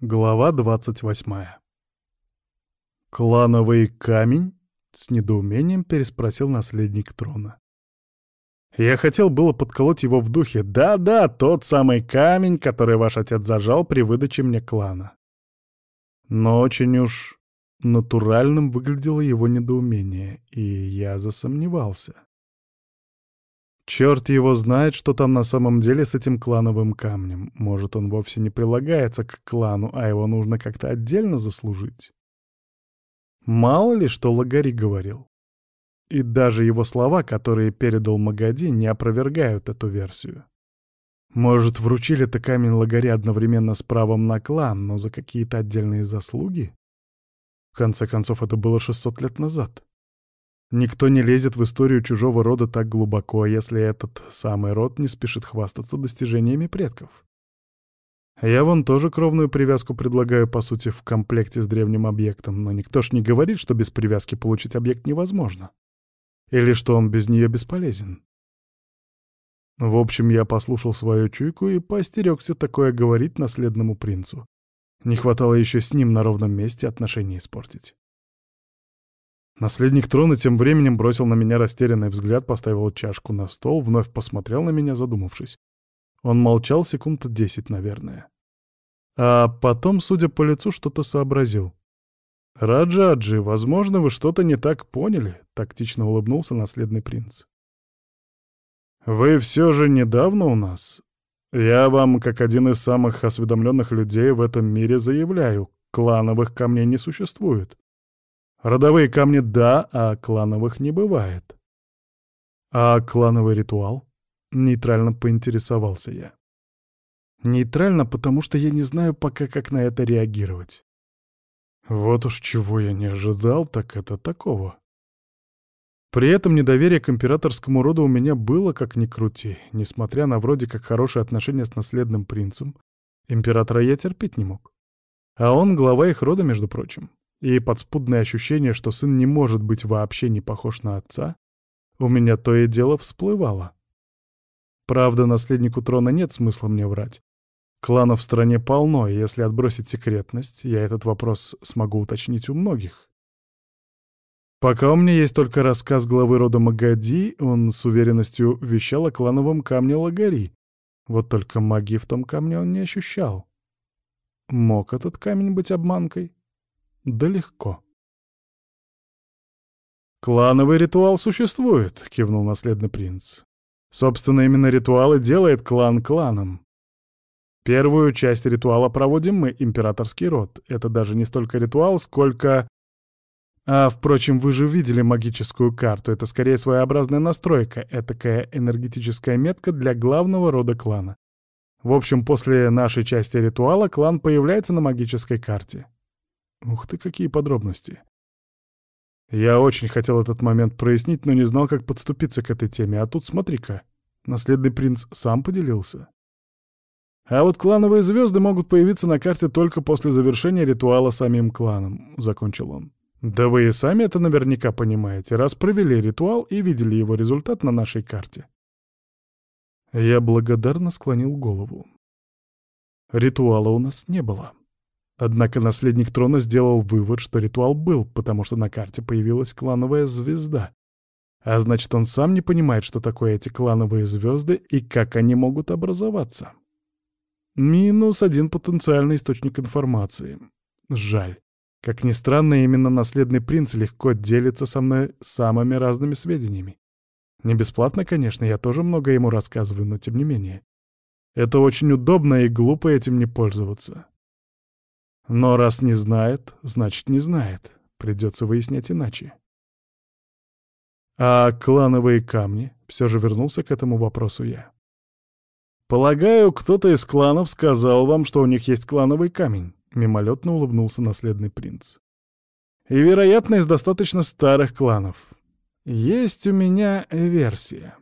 Глава двадцать восьмая. «Клановый камень?» — с недоумением переспросил наследник трона. Я хотел было подколоть его в духе. Да-да, тот самый камень, который ваш отец зажал при выдаче мне клана. Но очень уж натуральным выглядело его недоумение, и я засомневался. Черт его знает, что там на самом деле с этим клановым камнем. Может, он вовсе не прилагается к клану, а его нужно как-то отдельно заслужить. Мало ли, что Лагари говорил. И даже его слова, которые передал Магади, не опровергают эту версию. Может, вручили-то камень Лагари одновременно с правом на клан, но за какие-то отдельные заслуги? В конце концов, это было 600 лет назад. Никто не лезет в историю чужого рода так глубоко, если этот самый род не спешит хвастаться достижениями предков. Я вон тоже кровную привязку предлагаю, по сути, в комплекте с древним объектом, но никто ж не говорит, что без привязки получить объект невозможно. Или что он без нее бесполезен. В общем, я послушал свою чуйку и поостерегся такое говорить наследному принцу. Не хватало еще с ним на ровном месте отношения испортить. Наследник трона тем временем бросил на меня растерянный взгляд, поставил чашку на стол, вновь посмотрел на меня, задумавшись. Он молчал секунд десять, наверное. А потом, судя по лицу, что-то сообразил. «Раджаджи, возможно, вы что-то не так поняли», — тактично улыбнулся наследный принц. «Вы все же недавно у нас? Я вам, как один из самых осведомленных людей в этом мире, заявляю, клановых камней не существует. Родовые камни — да, а клановых не бывает. А клановый ритуал? Нейтрально поинтересовался я. Нейтрально, потому что я не знаю пока, как на это реагировать. Вот уж чего я не ожидал, так это такого. При этом недоверие к императорскому роду у меня было как ни крути. Несмотря на вроде как хорошие отношения с наследным принцем, императора я терпеть не мог. А он глава их рода, между прочим и подспудное ощущение, что сын не может быть вообще не похож на отца, у меня то и дело всплывало. Правда, наследнику трона нет смысла мне врать. Кланов в стране полно, и если отбросить секретность, я этот вопрос смогу уточнить у многих. Пока у меня есть только рассказ главы рода Магади, он с уверенностью вещал о клановом камне Лагари. Вот только магии в том камне он не ощущал. Мог этот камень быть обманкой? Да легко. «Клановый ритуал существует», — кивнул наследный принц. «Собственно, именно ритуал и делает клан кланом. Первую часть ритуала проводим мы, императорский род. Это даже не столько ритуал, сколько... А, впрочем, вы же видели магическую карту. Это скорее своеобразная настройка, этакая энергетическая метка для главного рода клана. В общем, после нашей части ритуала клан появляется на магической карте. Ух ты, какие подробности. Я очень хотел этот момент прояснить, но не знал, как подступиться к этой теме. А тут смотри-ка, наследный принц сам поделился. А вот клановые звезды могут появиться на карте только после завершения ритуала самим кланом, — закончил он. Да вы и сами это наверняка понимаете, раз провели ритуал и видели его результат на нашей карте. Я благодарно склонил голову. Ритуала у нас не было. Однако наследник трона сделал вывод, что ритуал был, потому что на карте появилась клановая звезда. А значит, он сам не понимает, что такое эти клановые звезды и как они могут образоваться. Минус один потенциальный источник информации. Жаль. Как ни странно, именно наследный принц легко делится со мной самыми разными сведениями. Не бесплатно, конечно, я тоже много ему рассказываю, но тем не менее. Это очень удобно и глупо этим не пользоваться. Но раз не знает, значит не знает. Придется выяснять иначе. А клановые камни? Все же вернулся к этому вопросу я. Полагаю, кто-то из кланов сказал вам, что у них есть клановый камень. Мимолетно улыбнулся наследный принц. И, вероятно, из достаточно старых кланов. Есть у меня версия.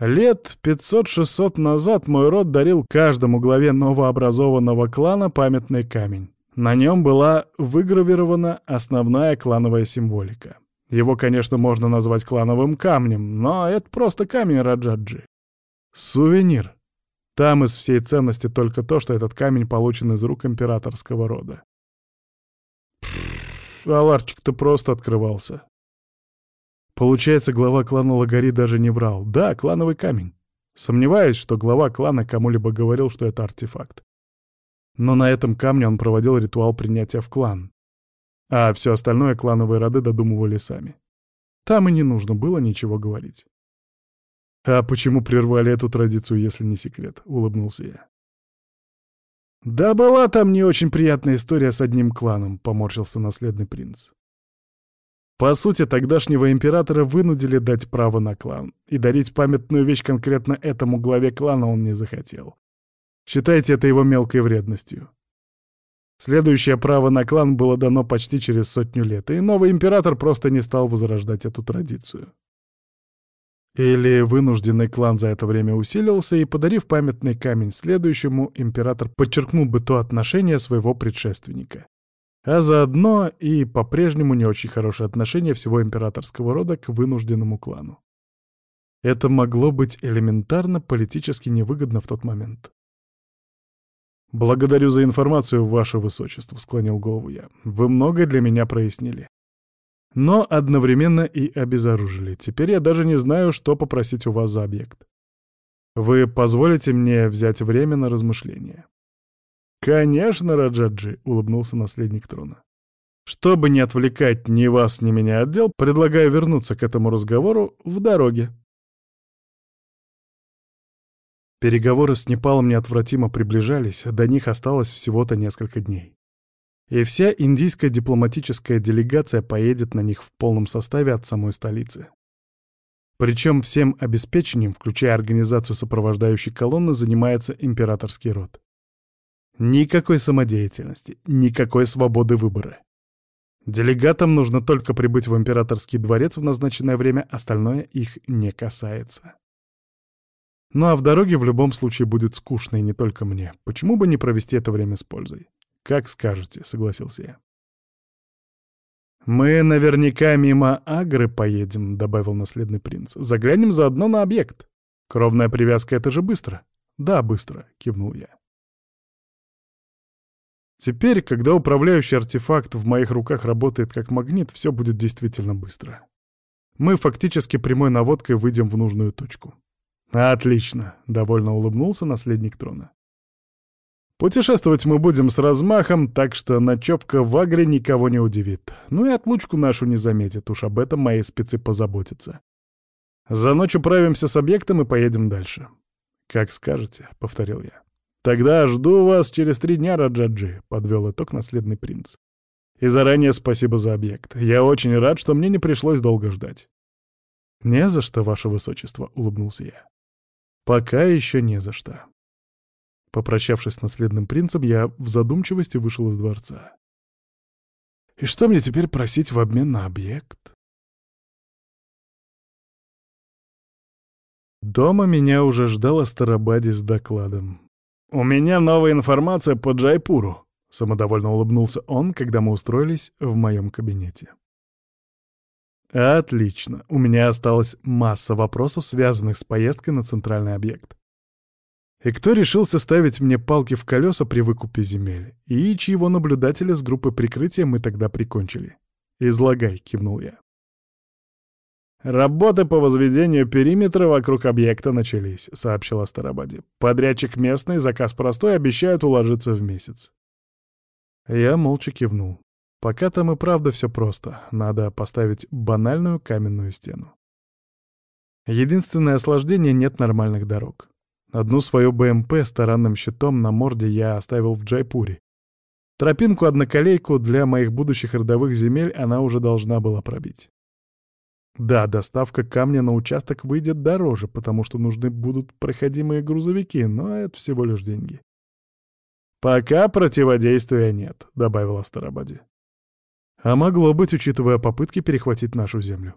Лет 500-600 назад мой род дарил каждому главе новообразованного клана памятный камень. На нем была выгравирована основная клановая символика. Его, конечно, можно назвать клановым камнем, но это просто камень Раджаджи. Сувенир. Там из всей ценности только то, что этот камень получен из рук императорского рода. А ларчик-то просто открывался. Получается, глава клана Лагари даже не врал. Да, клановый камень. Сомневаюсь, что глава клана кому-либо говорил, что это артефакт. Но на этом камне он проводил ритуал принятия в клан. А все остальное клановые роды додумывали сами. Там и не нужно было ничего говорить. «А почему прервали эту традицию, если не секрет?» — улыбнулся я. «Да была там не очень приятная история с одним кланом», — поморщился наследный принц. По сути, тогдашнего императора вынудили дать право на клан, и дарить памятную вещь конкретно этому главе клана он не захотел. Считайте это его мелкой вредностью. Следующее право на клан было дано почти через сотню лет, и новый император просто не стал возрождать эту традицию. Или вынужденный клан за это время усилился, и, подарив памятный камень следующему, император подчеркнул бы то отношение своего предшественника. А заодно и по-прежнему не очень хорошее отношение всего императорского рода к вынужденному клану. Это могло быть элементарно политически невыгодно в тот момент. «Благодарю за информацию, ваше высочество», — склонил голову я. «Вы многое для меня прояснили но одновременно и обезоружили. Теперь я даже не знаю, что попросить у вас за объект. Вы позволите мне взять время на размышление?» «Конечно, Раджаджи», — улыбнулся наследник трона. «Чтобы не отвлекать ни вас, ни меня от дел, предлагаю вернуться к этому разговору в дороге». Переговоры с Непалом неотвратимо приближались, до них осталось всего-то несколько дней и вся индийская дипломатическая делегация поедет на них в полном составе от самой столицы. Причем всем обеспечением, включая организацию сопровождающей колонны, занимается императорский род. Никакой самодеятельности, никакой свободы выбора. Делегатам нужно только прибыть в императорский дворец в назначенное время, остальное их не касается. Ну а в дороге в любом случае будет скучно и не только мне. Почему бы не провести это время с пользой? «Как скажете», — согласился я. «Мы наверняка мимо Агры поедем», — добавил наследный принц. «Заглянем заодно на объект. Кровная привязка — это же быстро». «Да, быстро», — кивнул я. Теперь, когда управляющий артефакт в моих руках работает как магнит, все будет действительно быстро. Мы фактически прямой наводкой выйдем в нужную точку. «Отлично», — довольно улыбнулся наследник трона. Путешествовать мы будем с размахом, так что ночевка в Агре никого не удивит. Ну и отлучку нашу не заметит, уж об этом мои спецы позаботятся. За ночь управимся с объектом и поедем дальше. «Как скажете», — повторил я. «Тогда жду вас через три дня, Раджаджи», — подвел итог наследный принц. «И заранее спасибо за объект. Я очень рад, что мне не пришлось долго ждать». «Не за что, ваше высочество», — улыбнулся я. «Пока еще не за что». Попрощавшись с наследным принцем, я в задумчивости вышел из дворца. И что мне теперь просить в обмен на объект? Дома меня уже ждал Астарабаде с докладом. «У меня новая информация по Джайпуру», — самодовольно улыбнулся он, когда мы устроились в моем кабинете. «Отлично. У меня осталась масса вопросов, связанных с поездкой на центральный объект. И кто решился ставить мне палки в колеса при выкупе земель? И чьего наблюдателя с группы прикрытия мы тогда прикончили? «Излагай», — кивнул я. «Работы по возведению периметра вокруг объекта начались», — сообщил Астарабаде. «Подрядчик местный, заказ простой, обещают уложиться в месяц». Я молча кивнул. Пока там и правда все просто. Надо поставить банальную каменную стену. Единственное осложнение — нет нормальных дорог. Одну свою БМП с таранным щитом на морде я оставил в Джайпуре. Тропинку-одноколейку для моих будущих родовых земель она уже должна была пробить. Да, доставка камня на участок выйдет дороже, потому что нужны будут проходимые грузовики, но это всего лишь деньги. «Пока противодействия нет», — добавила Старобади. А могло быть, учитывая попытки перехватить нашу землю.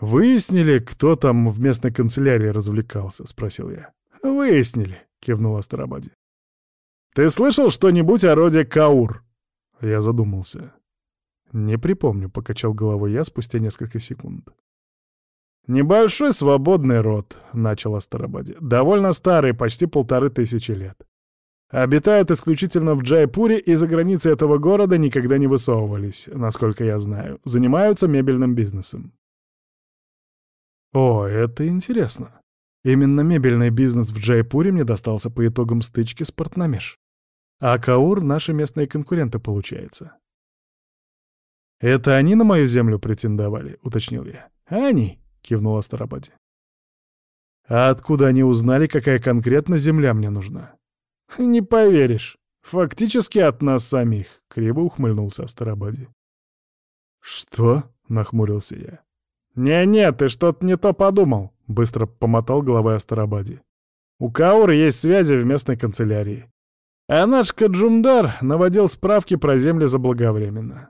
«Выяснили, кто там в местной канцелярии развлекался?» — спросил я. «Выяснили», — кивнул Астарабаде. «Ты слышал что-нибудь о роде Каур?» Я задумался. «Не припомню», — покачал головой я спустя несколько секунд. «Небольшой свободный род», — начал Астарабаде. «Довольно старый, почти полторы тысячи лет. Обитают исключительно в Джайпуре и за границей этого города никогда не высовывались, насколько я знаю. Занимаются мебельным бизнесом». «О, это интересно. Именно мебельный бизнес в Джайпуре мне достался по итогам стычки с Портнамеш. А Каур — наши местные конкуренты, получается». «Это они на мою землю претендовали?» — уточнил я. «Они», — кивнула Старобади. «А откуда они узнали, какая конкретно земля мне нужна?» «Не поверишь. Фактически от нас самих», — криво ухмыльнулся Астарабаде. «Что?» — нахмурился я. «Не-не, ты что-то не то подумал», — быстро помотал головой Астарабаде. «У Кауры есть связи в местной канцелярии. А наш Каджумдар наводил справки про земли заблаговременно.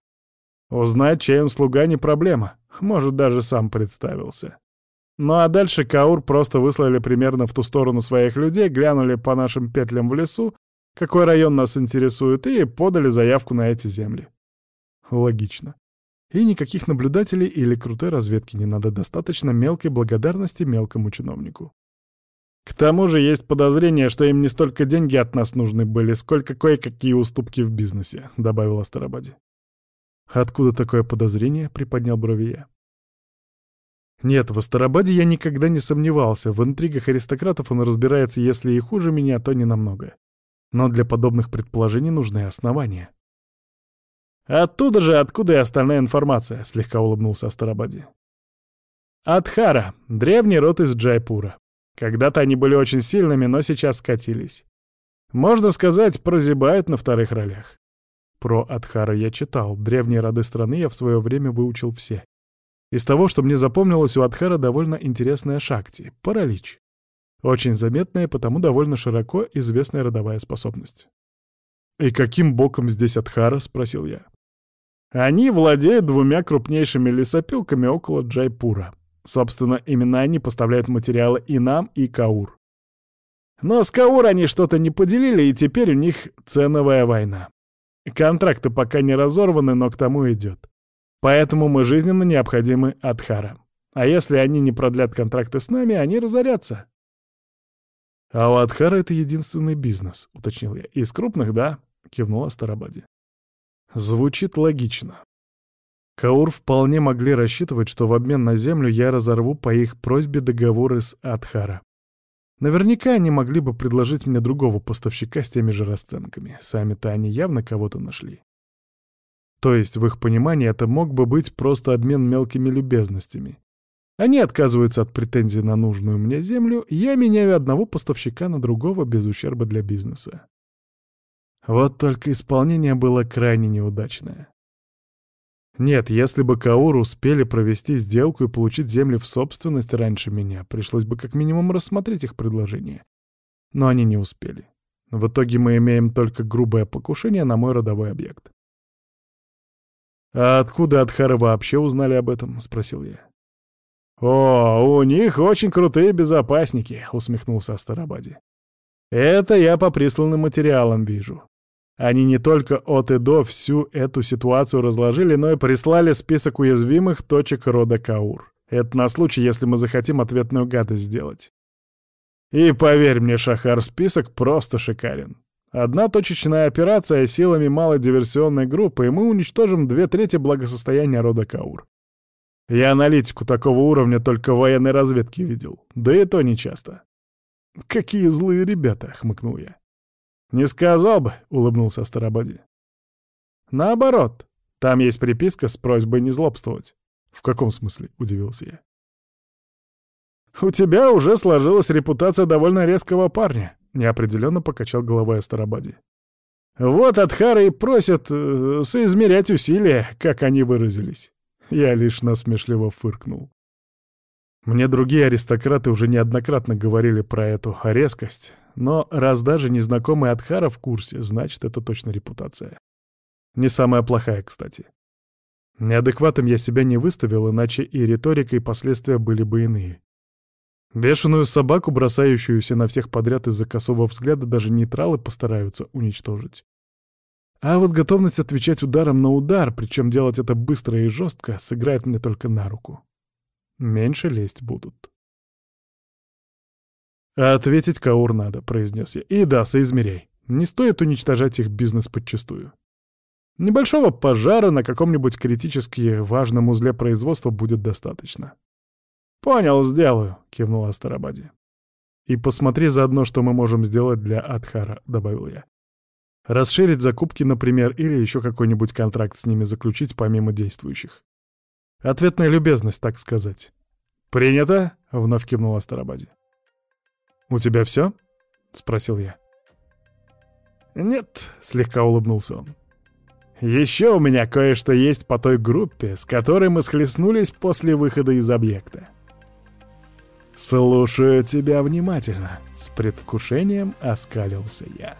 Узнать, чей он слуга, не проблема. Может, даже сам представился. Ну а дальше Каур просто выслали примерно в ту сторону своих людей, глянули по нашим петлям в лесу, какой район нас интересует, и подали заявку на эти земли. Логично. И никаких наблюдателей или крутой разведки не надо, достаточно мелкой благодарности мелкому чиновнику. К тому же есть подозрение, что им не столько деньги от нас нужны были, сколько кое-какие уступки в бизнесе», — добавил Астарабаде. «Откуда такое подозрение?» — приподнял брови я. Нет, в Астарабаде я никогда не сомневался. В интригах аристократов он разбирается, если и хуже меня, то не намного. Но для подобных предположений нужны основания. «Оттуда же, откуда и остальная информация», — слегка улыбнулся Астарабаде. «Адхара, древний род из Джайпура. Когда-то они были очень сильными, но сейчас скатились. Можно сказать, прозябают на вторых ролях. Про Адхара я читал, древние роды страны я в свое время выучил все. Из того, что мне запомнилось, у Адхара довольно интересная шакти — паралич. Очень заметная, потому довольно широко известная родовая способность. «И каким боком здесь Адхара?» — спросил я. «Они владеют двумя крупнейшими лесопилками около Джайпура. Собственно, именно они поставляют материалы и нам, и Каур. Но с Каур они что-то не поделили, и теперь у них ценовая война. Контракты пока не разорваны, но к тому идет. Поэтому мы жизненно необходимы Адхара. А если они не продлят контракты с нами, они разорятся. А у Адхара это единственный бизнес, уточнил я. Из крупных, да? Кивнула Старабади. Звучит логично. Каур вполне могли рассчитывать, что в обмен на землю я разорву по их просьбе договоры с Адхара. Наверняка они могли бы предложить мне другого поставщика с теми же расценками. Сами-то они явно кого-то нашли. То есть, в их понимании, это мог бы быть просто обмен мелкими любезностями. Они отказываются от претензий на нужную мне землю, я меняю одного поставщика на другого без ущерба для бизнеса. Вот только исполнение было крайне неудачное. Нет, если бы Каур успели провести сделку и получить земли в собственность раньше меня, пришлось бы как минимум рассмотреть их предложение. Но они не успели. В итоге мы имеем только грубое покушение на мой родовой объект. «А откуда Адхары вообще узнали об этом?» — спросил я. «О, у них очень крутые безопасники», — усмехнулся Астарабаде. «Это я по присланным материалам вижу. Они не только от и до всю эту ситуацию разложили, но и прислали список уязвимых точек рода Каур. Это на случай, если мы захотим ответную гадость сделать. И поверь мне, Шахар, список просто шикарен. Одна точечная операция силами малой диверсионной группы, и мы уничтожим две трети благосостояния рода Каур. Я аналитику такого уровня только в военной разведке видел, да и то нечасто. «Какие злые ребята!» — хмыкнул я. «Не сказал бы», — улыбнулся Старободи. «Наоборот, там есть приписка с просьбой не злобствовать». «В каком смысле?» — удивился я. «У тебя уже сложилась репутация довольно резкого парня», — неопределенно покачал головой Старободи. «Вот от Хары и просят э, соизмерять усилия, как они выразились». Я лишь насмешливо фыркнул. Мне другие аристократы уже неоднократно говорили про эту резкость, но раз даже незнакомый Адхара в курсе, значит, это точно репутация. Не самая плохая, кстати. Неадекватом я себя не выставил, иначе и риторика, и последствия были бы иные. Бешеную собаку, бросающуюся на всех подряд из-за косого взгляда, даже нейтралы постараются уничтожить. А вот готовность отвечать ударом на удар, причем делать это быстро и жестко, сыграет мне только на руку. Меньше лезть будут. «А ответить Каур надо», — произнес я. «И да, соизмеряй. Не стоит уничтожать их бизнес подчистую. Небольшого пожара на каком-нибудь критически важном узле производства будет достаточно». «Понял, сделаю», — кивнул Астарабади. «И посмотри заодно, что мы можем сделать для Адхара», — добавил я. «Расширить закупки, например, или еще какой-нибудь контракт с ними заключить помимо действующих. Ответная любезность, так сказать». «Принято», — вновь кивнул Астарабади. «У тебя все?» — спросил я. «Нет», — слегка улыбнулся он. «Еще у меня кое-что есть по той группе, с которой мы схлестнулись после выхода из объекта». «Слушаю тебя внимательно», — с предвкушением оскалился я.